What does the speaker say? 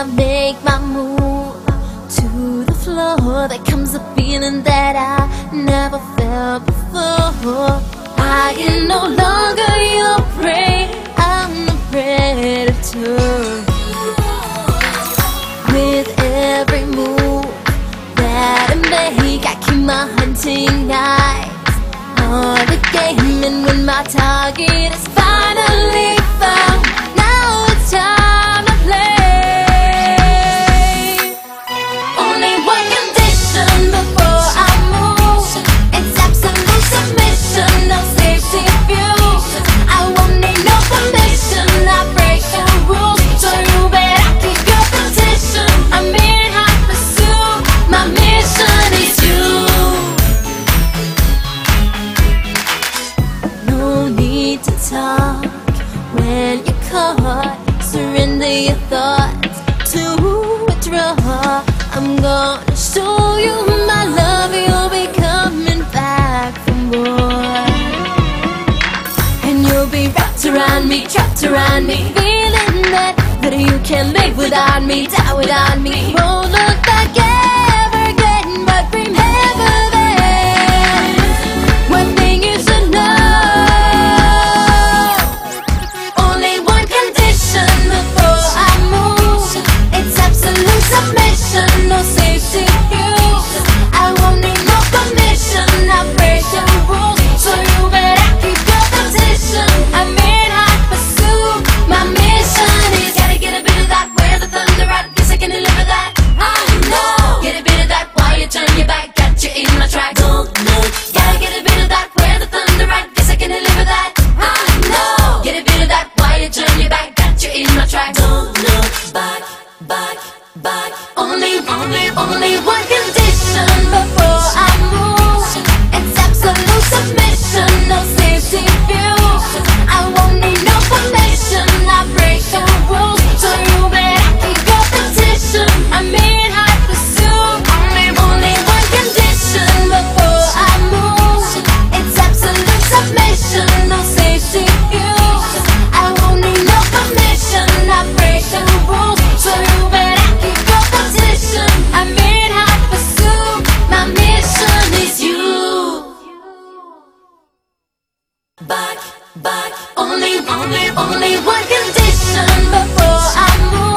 I make my move to the floor. There comes a feeling that I never felt before. I am no longer your prey I'm the predator. With every move that I make I keep my hunting eyes on the game. And when my target is final need to talk when you're caught. Surrender your thoughts to withdraw. I'm gonna show you my love. You'll be coming back for more. And you'll be wrapped around me, trapped around me, feeling that that you can't live without me, die without me. Won't look back ever no safety Back, back. Only, only, only one condition before I move.